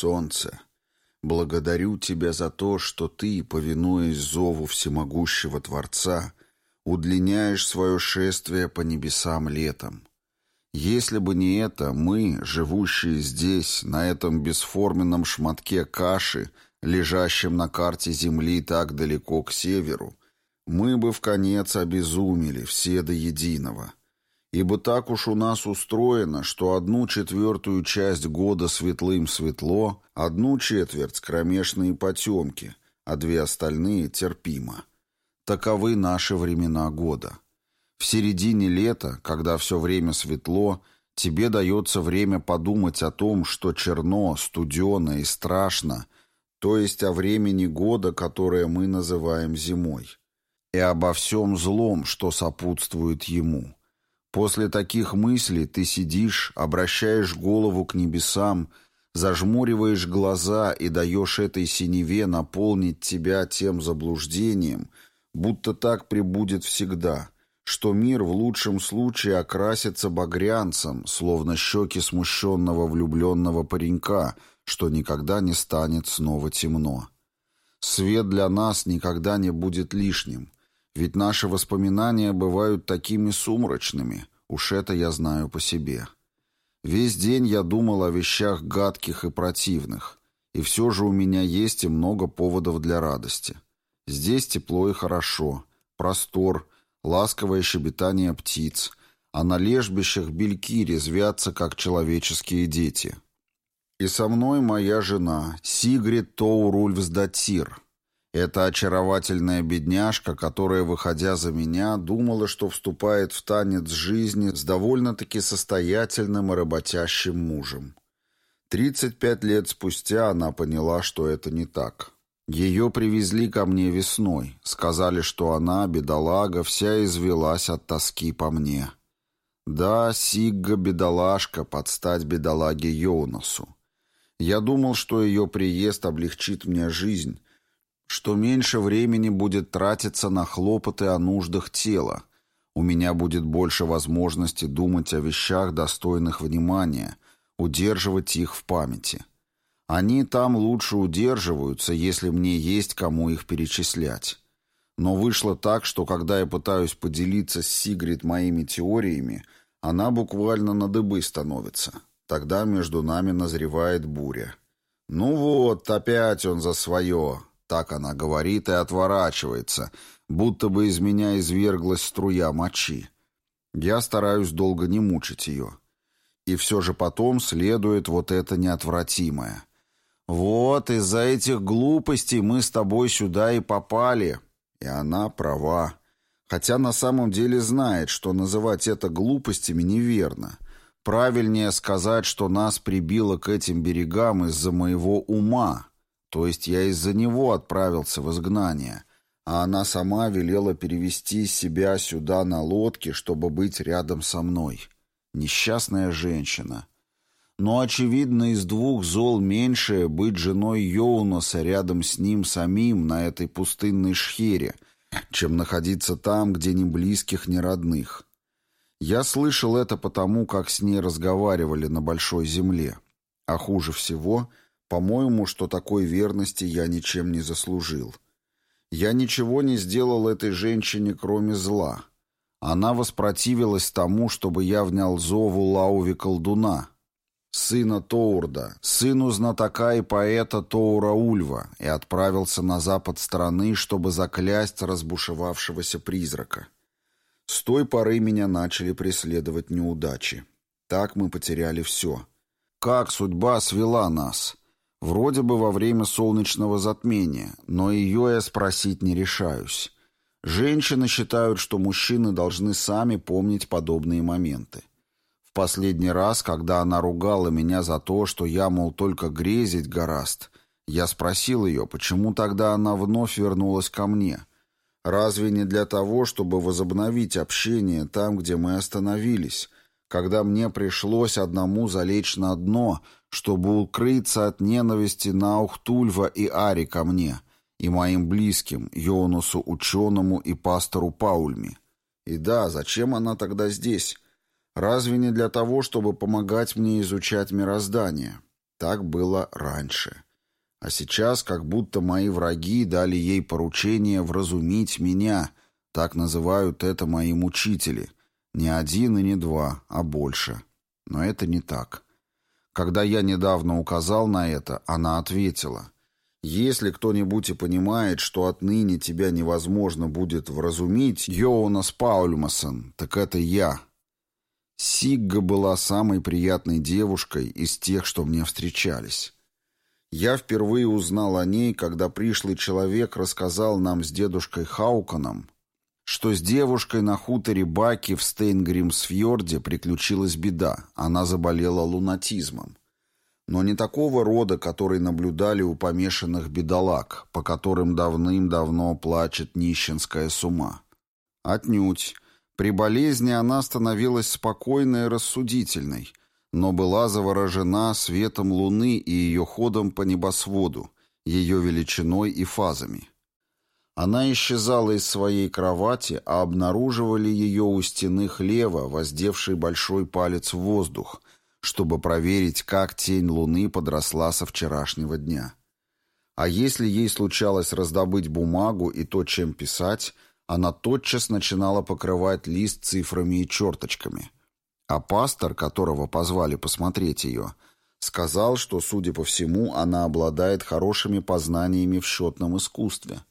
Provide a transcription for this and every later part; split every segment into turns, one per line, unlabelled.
солнце, благодарю тебя за то, что ты, повинуясь зову всемогущего Творца, удлиняешь свое шествие по небесам летом. Если бы не это, мы, живущие здесь, на этом бесформенном шматке каши, лежащем на карте Земли так далеко к северу, мы бы в конец обезумели все до единого. Ибо так уж у нас устроено, что одну четвертую часть года светлым светло, одну четверть кромешные потемки, а две остальные терпимо. Таковы наши времена года. В середине лета, когда все время светло, тебе дается время подумать о том, что черно, студено и страшно, то есть о времени года, которое мы называем зимой, и обо всем злом, что сопутствует ему. После таких мыслей ты сидишь, обращаешь голову к небесам, зажмуриваешь глаза и даешь этой синеве наполнить тебя тем заблуждением, будто так прибудет всегда, что мир в лучшем случае окрасится багрянцем, словно щеки смущенного влюбленного паренька, что никогда не станет снова темно. Свет для нас никогда не будет лишним, ведь наши воспоминания бывают такими сумрачными, уж это я знаю по себе. Весь день я думал о вещах гадких и противных, и все же у меня есть и много поводов для радости. Здесь тепло и хорошо, простор, ласковое щебетание птиц, а на лежбищах бельки резвятся, как человеческие дети. И со мной моя жена, Сигрид Тоурульфсдатир, эта очаровательная бедняжка, которая, выходя за меня, думала, что вступает в танец жизни с довольно-таки состоятельным и работящим мужем. Тридцать пять лет спустя она поняла, что это не так. Ее привезли ко мне весной. Сказали, что она, бедолага, вся извелась от тоски по мне. Да, Сигга бедолажка, под стать бедолаге Йонасу. Я думал, что ее приезд облегчит мне жизнь, что меньше времени будет тратиться на хлопоты о нуждах тела. У меня будет больше возможности думать о вещах, достойных внимания, удерживать их в памяти. Они там лучше удерживаются, если мне есть кому их перечислять. Но вышло так, что когда я пытаюсь поделиться с Сигрид моими теориями, она буквально на дыбы становится. Тогда между нами назревает буря. «Ну вот, опять он за свое», так она говорит и отворачивается, будто бы из меня изверглась струя мочи. Я стараюсь долго не мучить ее. И все же потом следует вот это неотвратимое. «Вот из-за этих глупостей мы с тобой сюда и попали». И она права. Хотя на самом деле знает, что называть это глупостями неверно. Правильнее сказать, что нас прибило к этим берегам из-за моего ума, то есть я из-за него отправился в изгнание, а она сама велела перевести себя сюда на лодке, чтобы быть рядом со мной. Несчастная женщина. Но, очевидно, из двух зол меньшее быть женой Йоунаса рядом с ним самим на этой пустынной шхере, чем находиться там, где ни близких, ни родных. Я слышал это потому, как с ней разговаривали на большой земле. А хуже всего — по-моему, что такой верности я ничем не заслужил. Я ничего не сделал этой женщине, кроме зла. Она воспротивилась тому, чтобы я внял зову Лауви колдуна, сына Тоурда, сыну знатока и поэта Тоура Ульва, и отправился на запад страны, чтобы заклясть разбушевавшегося призрака. С той поры меня начали преследовать неудачи. Так мы потеряли все. Как судьба свела нас? Вроде бы во время солнечного затмения, но ее я спросить не решаюсь. Женщины считают, что мужчины должны сами помнить подобные моменты. В последний раз, когда она ругала меня за то, что я, мол, только грезить гораст, я спросил ее, почему тогда она вновь вернулась ко мне. Разве не для того, чтобы возобновить общение там, где мы остановились, когда мне пришлось одному залечь на дно — чтобы укрыться от ненависти Наухтульва и Ари ко мне, и моим близким, Йонусу ученому и пастору Паульми. И да, зачем она тогда здесь? Разве не для того, чтобы помогать мне изучать мироздание? Так было раньше. А сейчас как будто мои враги дали ей поручение вразумить меня, так называют это мои мучители. Не один и не два, а больше. Но это не так. Когда я недавно указал на это, она ответила. «Если кто-нибудь и понимает, что отныне тебя невозможно будет вразумить, Йоунас Паульмасон, так это я». Сигга была самой приятной девушкой из тех, что мне встречались. Я впервые узнал о ней, когда пришлый человек рассказал нам с дедушкой Хауканом, что с девушкой на хуторе Баки в Стейнгримсфьорде приключилась беда, она заболела лунатизмом. Но не такого рода, который наблюдали у помешанных бедолаг, по которым давным-давно плачет нищенская сума. Отнюдь. При болезни она становилась спокойной и рассудительной, но была заворожена светом луны и ее ходом по небосводу, ее величиной и фазами. Она исчезала из своей кровати, а обнаруживали ее у стены хлева, воздевший большой палец в воздух, чтобы проверить, как тень луны подросла со вчерашнего дня. А если ей случалось раздобыть бумагу и то, чем писать, она тотчас начинала покрывать лист цифрами и черточками. А пастор, которого позвали посмотреть ее, сказал, что, судя по всему, она обладает хорошими познаниями в счетном искусстве –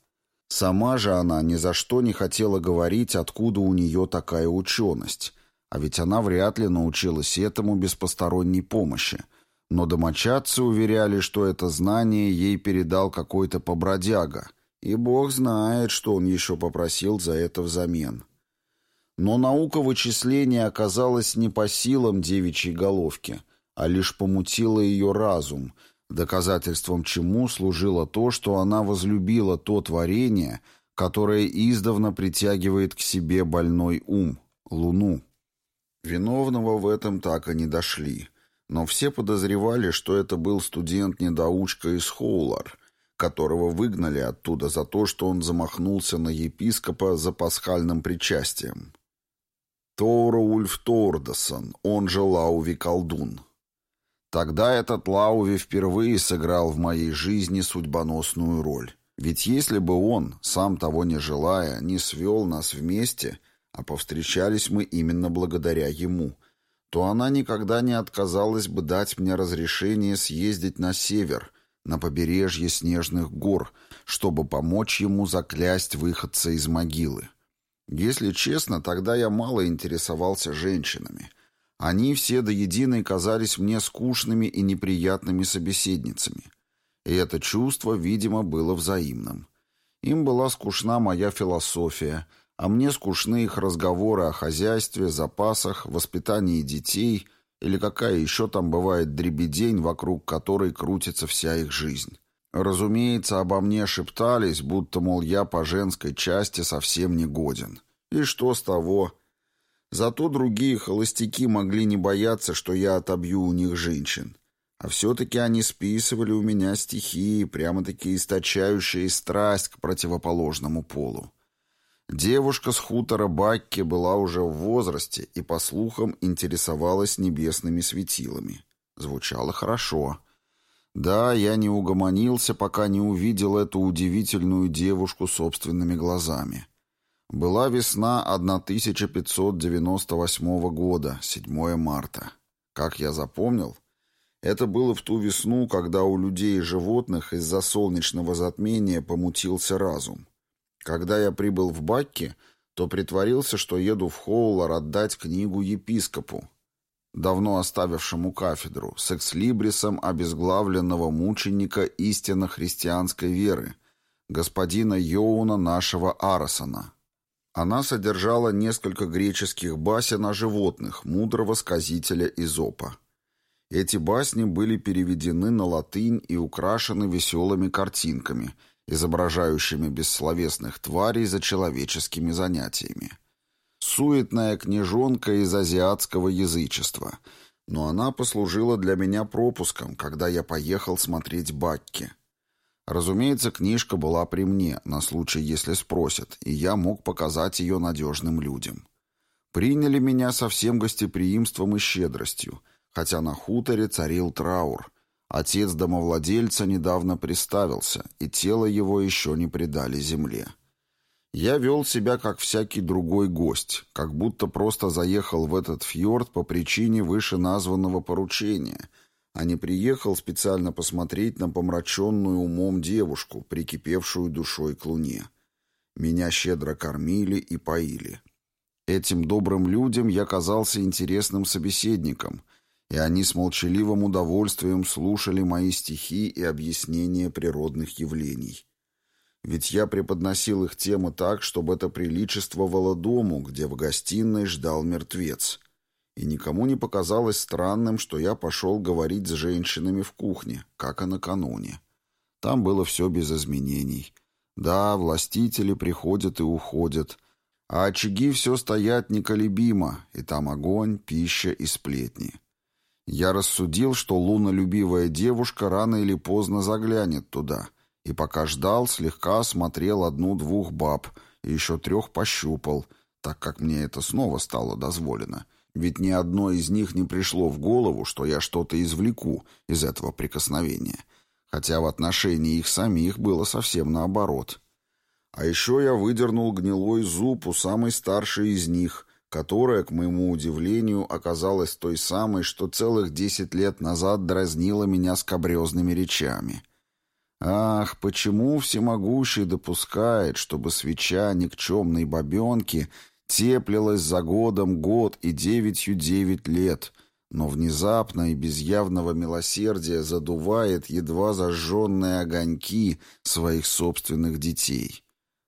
Сама же она ни за что не хотела говорить, откуда у нее такая ученость, а ведь она вряд ли научилась этому без посторонней помощи. Но домочадцы уверяли, что это знание ей передал какой-то побродяга, и бог знает, что он еще попросил за это взамен. Но наука вычисления оказалась не по силам девичьей головки, а лишь помутила ее разум — доказательством чему служило то, что она возлюбила то творение, которое издавна притягивает к себе больной ум — луну. Виновного в этом так и не дошли, но все подозревали, что это был студент-недоучка из Хоулар, которого выгнали оттуда за то, что он замахнулся на епископа за пасхальным причастием. Тоура Ульф Тордасон, он же Лауви Колдун. Тогда этот Лауви впервые сыграл в моей жизни судьбоносную роль. Ведь если бы он, сам того не желая, не свел нас вместе, а повстречались мы именно благодаря ему, то она никогда не отказалась бы дать мне разрешение съездить на север, на побережье снежных гор, чтобы помочь ему заклясть выходца из могилы. Если честно, тогда я мало интересовался женщинами — они все до единой казались мне скучными и неприятными собеседницами. И это чувство, видимо, было взаимным. Им была скучна моя философия, а мне скучны их разговоры о хозяйстве, запасах, воспитании детей или какая еще там бывает дребедень, вокруг которой крутится вся их жизнь. Разумеется, обо мне шептались, будто, мол, я по женской части совсем не годен. И что с того? Зато другие холостяки могли не бояться, что я отобью у них женщин. А все-таки они списывали у меня стихи, прямо-таки источающие страсть к противоположному полу. Девушка с хутора Бакки была уже в возрасте и, по слухам, интересовалась небесными светилами. Звучало хорошо. Да, я не угомонился, пока не увидел эту удивительную девушку собственными глазами. Была весна 1598 года, 7 марта. Как я запомнил, это было в ту весну, когда у людей и животных из-за солнечного затмения помутился разум. Когда я прибыл в Бакки, то притворился, что еду в Хоулар отдать книгу епископу, давно оставившему кафедру, с экслибрисом обезглавленного мученика истинно христианской веры, господина Йоуна нашего Арасона. Она содержала несколько греческих басен о животных, мудрого сказителя Изопа. Эти басни были переведены на латынь и украшены веселыми картинками, изображающими бессловесных тварей за человеческими занятиями. Суетная книжонка из азиатского язычества, но она послужила для меня пропуском, когда я поехал смотреть Бакки. Разумеется, книжка была при мне, на случай, если спросят, и я мог показать ее надежным людям. Приняли меня со всем гостеприимством и щедростью, хотя на хуторе царил траур, Отец домовладельца недавно приставился, и тело его еще не предали земле. Я вел себя как всякий другой гость, как будто просто заехал в этот фьорд по причине вышеназванного поручения, а не приехал специально посмотреть на помраченную умом девушку, прикипевшую душой к луне. Меня щедро кормили и поили. Этим добрым людям я казался интересным собеседником, и они с молчаливым удовольствием слушали мои стихи и объяснения природных явлений. Ведь я преподносил их темы так, чтобы это приличествовало дому, где в гостиной ждал мертвец. И никому не показалось странным, что я пошел говорить с женщинами в кухне, как и накануне. Там было все без изменений. Да, властители приходят и уходят, а очаги все стоят неколебимо, и там огонь, пища и сплетни. Я рассудил, что лунолюбивая девушка рано или поздно заглянет туда — и пока ждал, слегка осмотрел одну-двух баб и еще трех пощупал, так как мне это снова стало дозволено. Ведь ни одной из них не пришло в голову, что я что-то извлеку из этого прикосновения. Хотя в отношении их самих было совсем наоборот. А еще я выдернул гнилой зуб у самой старшей из них, которая, к моему удивлению, оказалась той самой, что целых десять лет назад дразнила меня скобрезными речами. Ах, почему всемогущий допускает, чтобы свеча никчемной бабенки теплилась за годом год и девятью девять лет, но внезапно и без явного милосердия задувает едва зажженные огоньки своих собственных детей?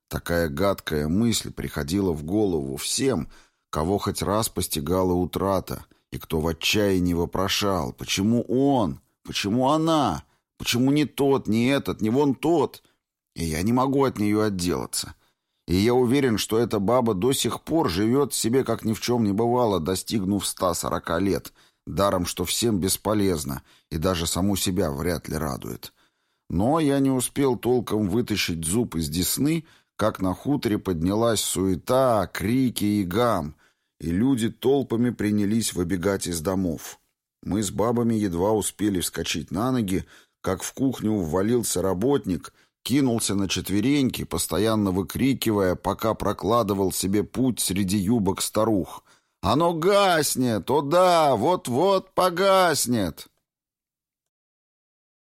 Такая гадкая мысль приходила в голову всем, кого хоть раз постигала утрата, и кто в отчаянии вопрошал, почему он, почему она — Почему не тот, не этот, не вон тот? И я не могу от нее отделаться. И я уверен, что эта баба до сих пор живет себе, как ни в чем не бывало, достигнув 140 лет, даром, что всем бесполезно, и даже саму себя вряд ли радует. Но я не успел толком вытащить зуб из десны, как на хуторе поднялась суета, крики и гам, и люди толпами принялись выбегать из домов. Мы с бабами едва успели вскочить на ноги, как в кухню ввалился работник, кинулся на четвереньки, постоянно выкрикивая, пока прокладывал себе путь среди юбок старух. «Оно гаснет! О да! Вот-вот погаснет!»